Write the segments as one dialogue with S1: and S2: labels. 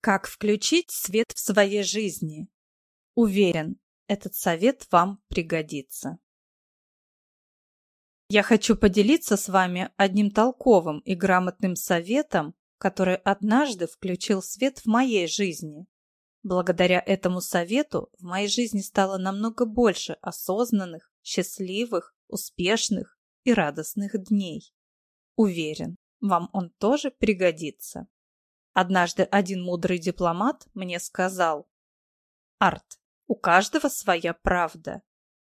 S1: Как включить свет в своей жизни? Уверен, этот совет вам пригодится. Я хочу поделиться с вами одним толковым и грамотным советом, который однажды включил свет в моей жизни. Благодаря этому совету в моей жизни стало намного больше осознанных, счастливых, успешных и радостных дней. Уверен, вам он тоже пригодится. Однажды один мудрый дипломат мне сказал, «Арт, у каждого своя правда.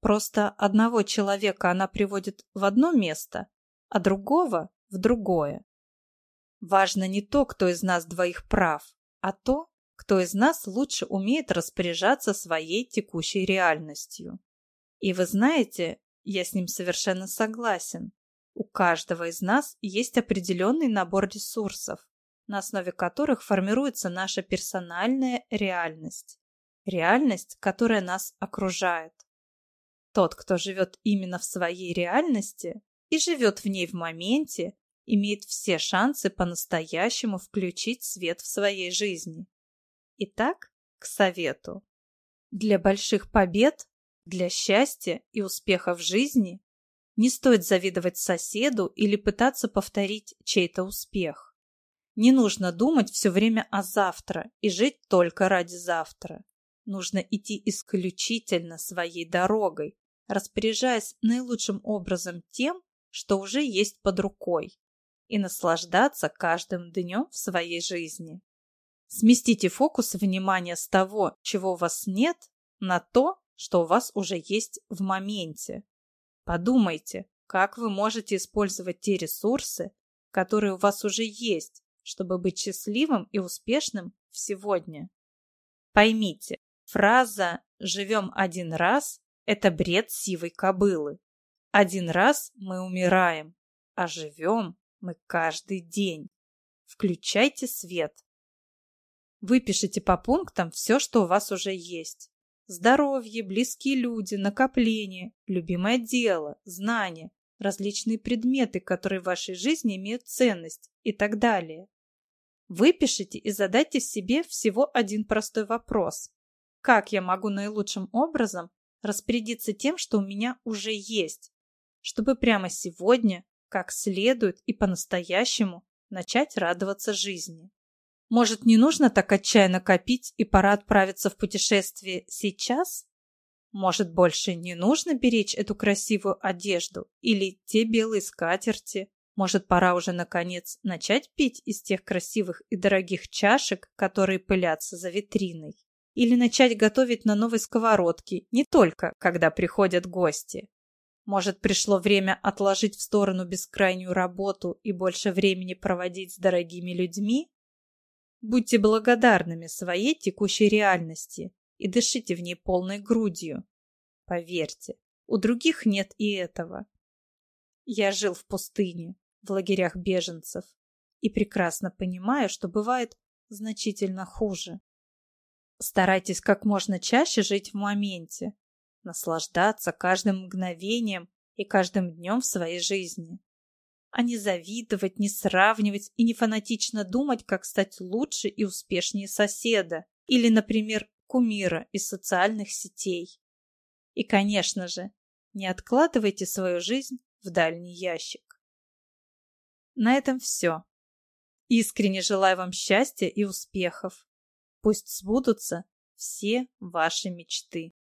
S1: Просто одного человека она приводит в одно место, а другого – в другое. Важно не то, кто из нас двоих прав, а то, кто из нас лучше умеет распоряжаться своей текущей реальностью. И вы знаете, я с ним совершенно согласен. У каждого из нас есть определенный набор ресурсов, на основе которых формируется наша персональная реальность. Реальность, которая нас окружает. Тот, кто живет именно в своей реальности и живет в ней в моменте, имеет все шансы по-настоящему включить свет в своей жизни. Итак, к совету. Для больших побед, для счастья и успеха в жизни не стоит завидовать соседу или пытаться повторить чей-то успех. Не нужно думать все время о завтра и жить только ради завтра. Нужно идти исключительно своей дорогой, распоряжаясь наилучшим образом тем, что уже есть под рукой, и наслаждаться каждым днем в своей жизни. Сместите фокус внимания с того, чего у вас нет, на то, что у вас уже есть в моменте. Подумайте, как вы можете использовать те ресурсы, которые у вас уже есть, чтобы быть счастливым и успешным в сегодня. Поймите, фраза «живем один раз» – это бред сивой кобылы. Один раз мы умираем, а живем мы каждый день. Включайте свет. Выпишите по пунктам все, что у вас уже есть. Здоровье, близкие люди, накопление, любимое дело, знания, различные предметы, которые в вашей жизни имеют ценность и так далее. Выпишите и задайте себе всего один простой вопрос. Как я могу наилучшим образом распорядиться тем, что у меня уже есть, чтобы прямо сегодня, как следует и по-настоящему, начать радоваться жизни? Может, не нужно так отчаянно копить и пора отправиться в путешествие сейчас? Может, больше не нужно беречь эту красивую одежду или те белые скатерти, может, пора уже, наконец, начать пить из тех красивых и дорогих чашек, которые пылятся за витриной? Или начать готовить на новой сковородке, не только, когда приходят гости? Может, пришло время отложить в сторону бескрайнюю работу и больше времени проводить с дорогими людьми? Будьте благодарными своей текущей реальности и дышите в ней полной грудью. Поверьте, у других нет и этого. Я жил в пустыне, в лагерях беженцев и прекрасно понимаю, что бывает значительно хуже. Старайтесь как можно чаще жить в моменте, наслаждаться каждым мгновением и каждым днем в своей жизни, а не завидовать, не сравнивать и не фанатично думать, как стать лучше и успешнее соседа или, например, кумира из социальных сетей. И, конечно же, не откладывайте свою жизнь в дальний ящик. На этом все. Искренне желаю вам счастья и успехов. Пусть сбудутся все ваши мечты.